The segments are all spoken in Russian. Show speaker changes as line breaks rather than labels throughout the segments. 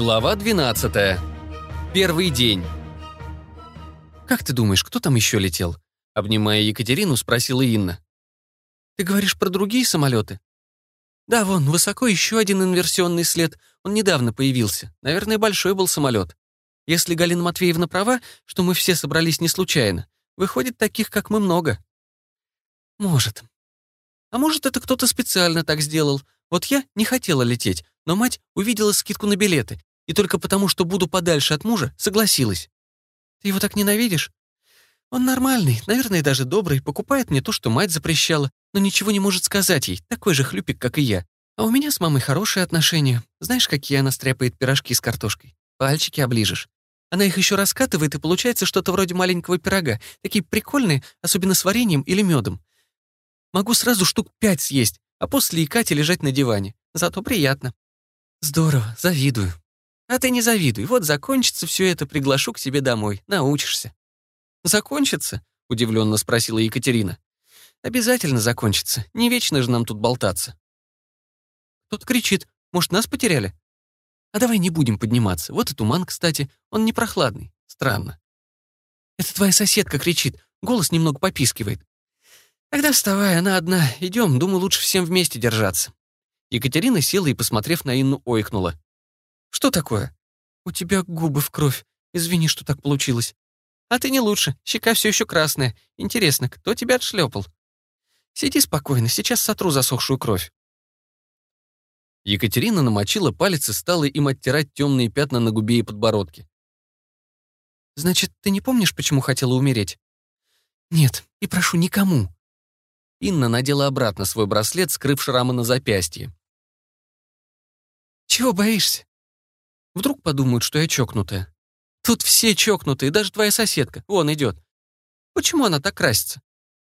Глава 12. Первый день. «Как ты думаешь, кто там еще летел?» Обнимая Екатерину, спросила Инна. «Ты говоришь про другие самолеты?» «Да, вон, высоко еще один инверсионный след. Он недавно появился. Наверное, большой был самолет. Если Галина Матвеевна права, что мы все собрались не случайно, выходит, таких, как мы, много». «Может. А может, это кто-то специально так сделал. Вот я не хотела лететь, но мать увидела скидку на билеты, и только потому, что буду подальше от мужа, согласилась. Ты его так ненавидишь? Он нормальный, наверное, даже добрый, покупает мне то, что мать запрещала, но ничего не может сказать ей, такой же хлюпик, как и я. А у меня с мамой хорошие отношения. Знаешь, какие она стряпает пирожки с картошкой? Пальчики оближешь. Она их еще раскатывает, и получается что-то вроде маленького пирога. Такие прикольные, особенно с вареньем или медом. Могу сразу штук пять съесть, а после икать и лежать на диване. Зато приятно. Здорово, завидую. А ты не завидуй. Вот закончится все это, приглашу к себе домой. Научишься. Закончится? Удивленно спросила Екатерина. Обязательно закончится. Не вечно же нам тут болтаться. Тот кричит. Может, нас потеряли? А давай не будем подниматься. Вот и туман, кстати. Он не прохладный. Странно. Это твоя соседка кричит. Голос немного попискивает. Тогда вставай, она одна. Идем, думаю, лучше всем вместе держаться. Екатерина села и, посмотрев на Инну, ойкнула. «Что такое?» «У тебя губы в кровь. Извини, что так получилось». «А ты не лучше. Щека все еще красная. Интересно, кто тебя отшлепал?» «Сиди спокойно, сейчас сотру засохшую кровь». Екатерина намочила палец и стала им оттирать темные пятна на губе и подбородке. «Значит, ты не помнишь, почему хотела умереть?» «Нет, и прошу никому». Инна надела обратно свой браслет, скрыв шрамы на запястье. «Чего боишься?» «Вдруг подумают, что я чокнутая. Тут все чокнутые, даже твоя соседка. Вон идет. Почему она так красится?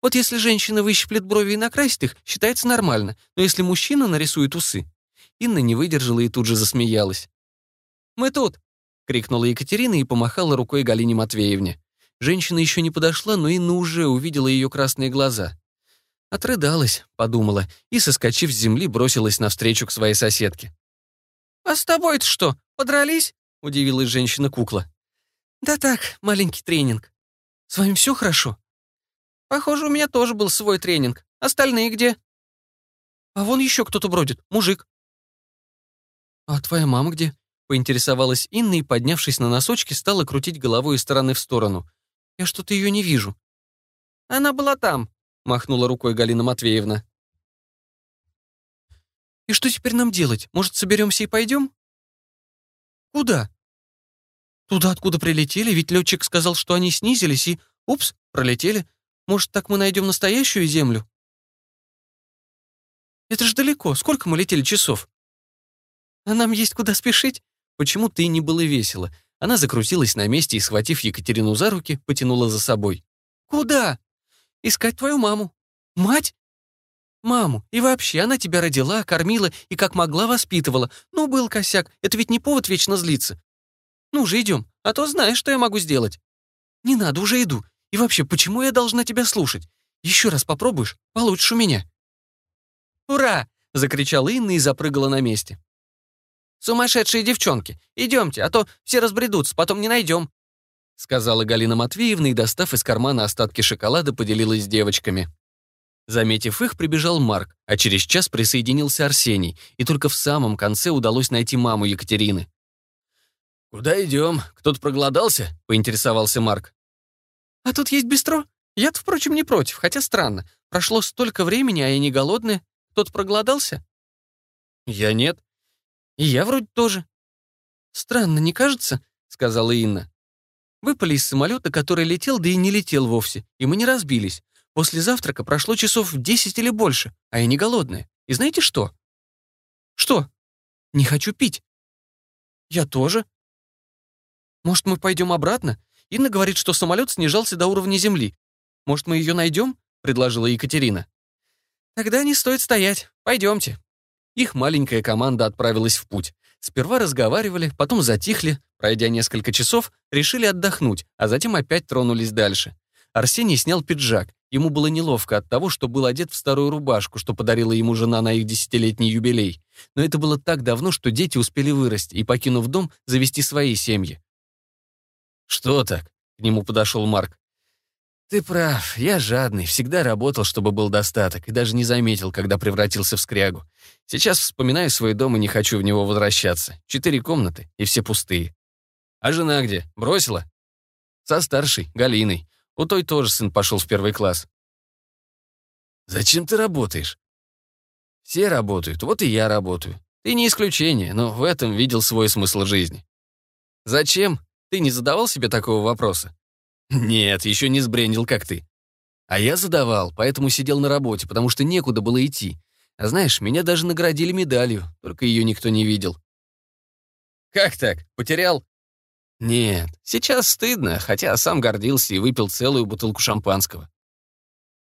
Вот если женщина выщиплет брови и накрасит их, считается нормально, но если мужчина нарисует усы...» Инна не выдержала и тут же засмеялась. «Мы тут!» — крикнула Екатерина и помахала рукой Галине Матвеевне. Женщина еще не подошла, но Инна уже увидела ее красные глаза. Отрыдалась, подумала, и, соскочив с земли, бросилась навстречу к своей соседке. «А с тобой-то что, подрались?» — удивилась женщина-кукла. «Да так, маленький тренинг. С вами все хорошо?» «Похоже, у меня тоже был свой тренинг. Остальные где?» «А вон еще кто-то бродит, мужик». «А твоя мама где?» — поинтересовалась Инна и, поднявшись на носочки, стала крутить головой из стороны в сторону. «Я что-то ее не вижу». «Она была там», — махнула рукой Галина Матвеевна. И что теперь нам делать? Может, соберемся и пойдем? Куда? Туда, откуда прилетели, ведь летчик сказал, что они снизились и, упс, пролетели. Может, так мы найдем настоящую землю? Это же далеко. Сколько мы летели часов? А нам есть куда спешить? Почему-то и не было весело. Она закрутилась на месте и, схватив Екатерину за руки, потянула за собой. «Куда?» «Искать твою маму». «Мать? Маму. И вообще, она тебя родила, кормила и как могла воспитывала. Ну, был косяк. Это ведь не повод вечно злиться. Ну же, идем, а то знаешь, что я могу сделать. Не надо, уже иду. И вообще, почему я должна тебя слушать? Еще раз попробуешь, получишь у меня. «Ура!» — закричала Инна и запрыгала на месте. «Сумасшедшие девчонки! Идемте, а то все разбредутся, потом не найдем!» Сказала Галина Матвеевна и, достав из кармана остатки шоколада, поделилась с девочками. Заметив их, прибежал Марк, а через час присоединился Арсений, и только в самом конце удалось найти маму Екатерины. «Куда идем? Кто-то проголодался?» — поинтересовался Марк. «А тут есть бистро? Я-то, впрочем, не против, хотя странно. Прошло столько времени, а я не голодная. Кто-то проголодался?» «Я нет. И я вроде тоже». «Странно, не кажется?» — сказала Инна. «Выпали из самолета, который летел, да и не летел вовсе, и мы не разбились. После завтрака прошло часов десять или больше, а я не голодная. И знаете что? Что? Не хочу пить. Я тоже. Может, мы пойдем обратно? Инна говорит, что самолет снижался до уровня земли. Может, мы ее найдем? Предложила Екатерина. Тогда не стоит стоять. Пойдемте. Их маленькая команда отправилась в путь. Сперва разговаривали, потом затихли, пройдя несколько часов, решили отдохнуть, а затем опять тронулись дальше. Арсений снял пиджак, Ему было неловко от того, что был одет в старую рубашку, что подарила ему жена на их десятилетний юбилей. Но это было так давно, что дети успели вырасти и, покинув дом, завести свои семьи. «Что так?» — к нему подошел Марк. «Ты прав, я жадный, всегда работал, чтобы был достаток, и даже не заметил, когда превратился в скрягу. Сейчас вспоминаю свой дом и не хочу в него возвращаться. Четыре комнаты, и все пустые. А жена где? Бросила?» «Со старшей, Галиной. У той тоже сын пошел в первый класс. «Зачем ты работаешь?» «Все работают, вот и я работаю. Ты не исключение, но в этом видел свой смысл жизни». «Зачем? Ты не задавал себе такого вопроса?» «Нет, еще не сбрендил, как ты». А я задавал, поэтому сидел на работе, потому что некуда было идти. А знаешь, меня даже наградили медалью, только ее никто не видел. «Как так? Потерял?» Нет, сейчас стыдно, хотя сам гордился и выпил целую бутылку шампанского.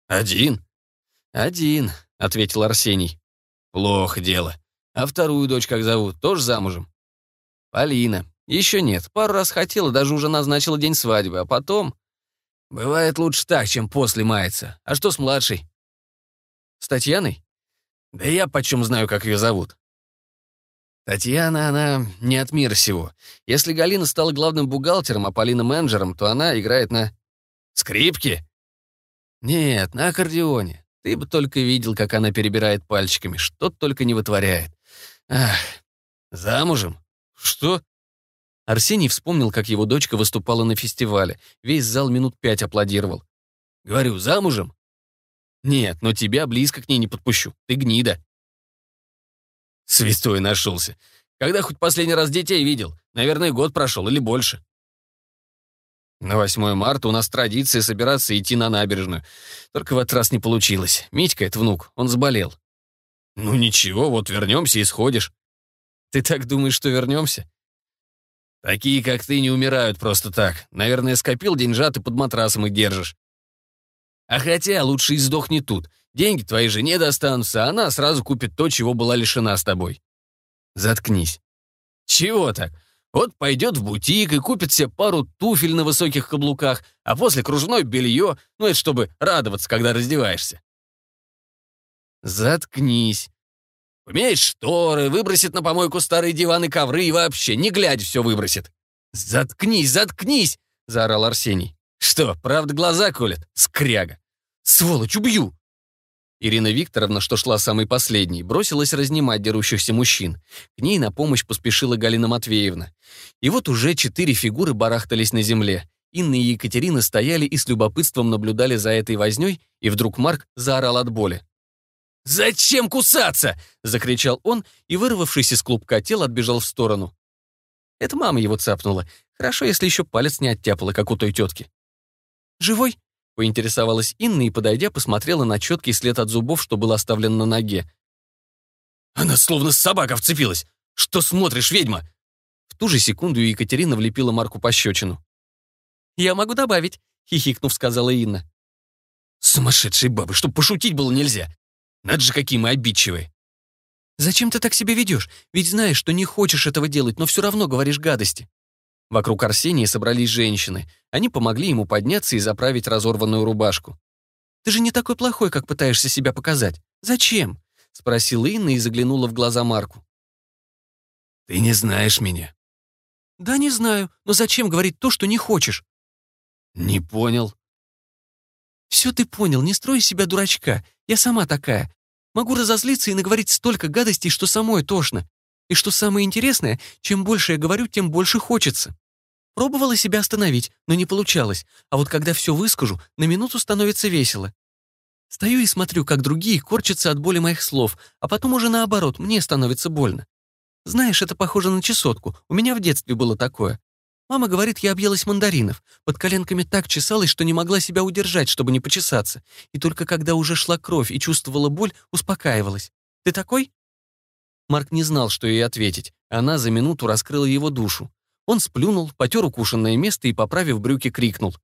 «Один?» «Один», — ответил Арсений. «Плохо дело. А вторую дочь как зовут? Тоже замужем?» «Полина. Еще нет. Пару раз хотела, даже уже назначила день свадьбы, а потом...» «Бывает лучше так, чем после мается. А что с младшей?» «С Татьяной?» «Да я почем знаю, как ее зовут. Татьяна, она не от мира сего. Если Галина стала главным бухгалтером, а Полина менеджером, то она играет на... Скрипке? Нет, на аккордеоне. Ты бы только видел, как она перебирает пальчиками, что только не вытворяет. Ах, замужем? Что? Арсений вспомнил, как его дочка выступала на фестивале. Весь зал минут пять аплодировал. Говорю, замужем? Нет, но тебя близко к ней не подпущу. Ты гнида. Святой нашелся. Когда хоть последний раз детей видел? Наверное, год прошел или больше. На 8 марта у нас традиция собираться идти на набережную. Только в этот раз не получилось. Митька, это внук, он заболел. Ну ничего, вот вернемся и сходишь. Ты так думаешь, что вернемся? Такие, как ты, не умирают просто так. Наверное, скопил деньжат и под матрасом их держишь. А хотя лучше и сдохни тут. Деньги твоей жене достанутся, а она сразу купит то, чего была лишена с тобой. Заткнись. Чего так? Вот пойдет в бутик и купит себе пару туфель на высоких каблуках, а после кружное белье, ну это чтобы радоваться, когда раздеваешься. Заткнись. Умеет шторы, выбросит на помойку старые диваны, ковры и вообще, не глядя, все выбросит. «Заткнись, заткнись!» — заорал Арсений. «Что, правда глаза колят? Скряга! Сволочь, убью!» Ирина Викторовна, что шла самой последней, бросилась разнимать дерущихся мужчин. К ней на помощь поспешила Галина Матвеевна. И вот уже четыре фигуры барахтались на земле. Инна и Екатерина стояли и с любопытством наблюдали за этой вознёй, и вдруг Марк заорал от боли. «Зачем кусаться?» — закричал он, и, вырвавшись из клубка тел, отбежал в сторону. Это мама его цапнула. Хорошо, если еще палец не оттяпала, как у той тетки. «Живой?» Поинтересовалась Инна и, подойдя, посмотрела на четкий след от зубов, что был оставлен на ноге. «Она словно собака вцепилась! Что смотришь, ведьма?» В ту же секунду Екатерина влепила Марку пощечину. «Я могу добавить», — хихикнув, сказала Инна. «Сумасшедшие бабы, чтоб пошутить было нельзя! Надо же, какие мы обидчивые!» «Зачем ты так себя ведешь? Ведь знаешь, что не хочешь этого делать, но все равно говоришь гадости». Вокруг Арсения собрались женщины. Они помогли ему подняться и заправить разорванную рубашку. «Ты же не такой плохой, как пытаешься себя показать. Зачем?» — спросила Инна и заглянула в глаза Марку. «Ты не знаешь меня». «Да, не знаю, но зачем говорить то, что не хочешь?» «Не понял». «Все ты понял, не строй себя дурачка. Я сама такая. Могу разозлиться и наговорить столько гадостей, что самой тошно. И что самое интересное, чем больше я говорю, тем больше хочется. Пробовала себя остановить, но не получалось. А вот когда все выскажу, на минуту становится весело. Стою и смотрю, как другие корчатся от боли моих слов, а потом уже наоборот, мне становится больно. Знаешь, это похоже на чесотку. У меня в детстве было такое. Мама говорит, я объелась мандаринов. Под коленками так чесалась, что не могла себя удержать, чтобы не почесаться. И только когда уже шла кровь и чувствовала боль, успокаивалась. Ты такой? Марк не знал, что ей ответить. Она за минуту раскрыла его душу. Он сплюнул, потер укушенное место и, поправив брюки, крикнул.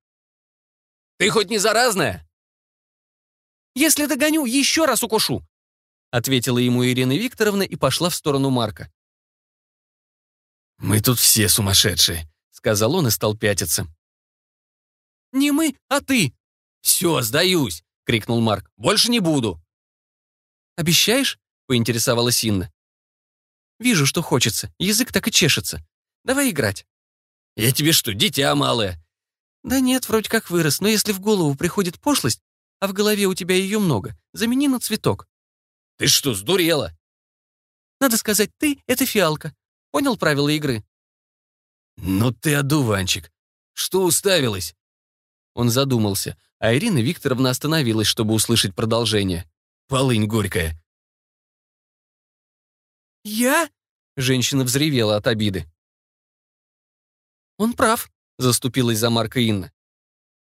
«Ты хоть не заразная?» «Если догоню, еще раз укушу!» ответила ему Ирина Викторовна и пошла в сторону Марка. «Мы тут все сумасшедшие», — сказал он и стал пятиться. «Не мы, а ты!» «Все, сдаюсь. — крикнул Марк. «Больше не буду». «Обещаешь?» — поинтересовалась Инна. «Вижу, что хочется. Язык так и чешется. Давай играть». «Я тебе что, дитя малое?» «Да нет, вроде как вырос, но если в голову приходит пошлость, а в голове у тебя ее много, замени на цветок».
«Ты что, сдурела?»
«Надо сказать, ты — это фиалка. Понял правила игры?»
«Ну ты одуванчик. Что уставилась?»
Он задумался, а Ирина Викторовна остановилась, чтобы услышать продолжение.
«Полынь горькая».
«Я?» — женщина взревела от обиды. «Он прав», — заступилась за Марка Инна.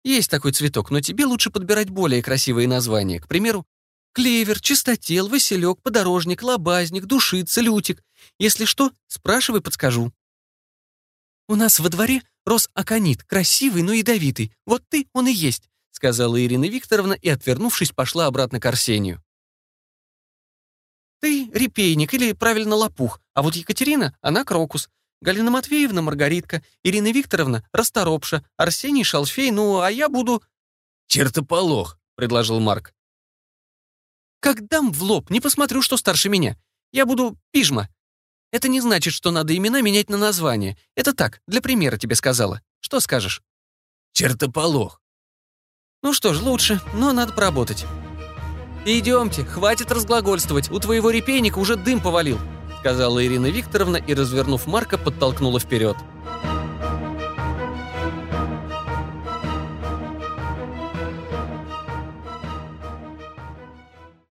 «Есть такой цветок, но тебе лучше подбирать более красивые названия. К примеру, клевер, чистотел, василек, подорожник, лобазник, душица, лютик. Если что, спрашивай, подскажу». «У нас во дворе рос аконит, красивый, но ядовитый. Вот ты, он и есть», — сказала Ирина Викторовна и, отвернувшись, пошла обратно к Арсению. «Ты репейник или, правильно, лопух, а вот Екатерина, она крокус. Галина Матвеевна — Маргаритка, Ирина Викторовна — Расторопша, Арсений — Шалфей, ну, а я буду...»
«Чертополох», — предложил Марк.
«Как дам в лоб, не посмотрю, что старше меня. Я буду пижма. Это не значит, что надо имена менять на название. Это так, для примера тебе сказала. Что скажешь?»
«Чертополох».
«Ну что ж, лучше, но надо поработать». «Идемте, хватит разглагольствовать, у твоего репейника уже дым повалил», сказала Ирина Викторовна и, развернув Марка, подтолкнула вперед.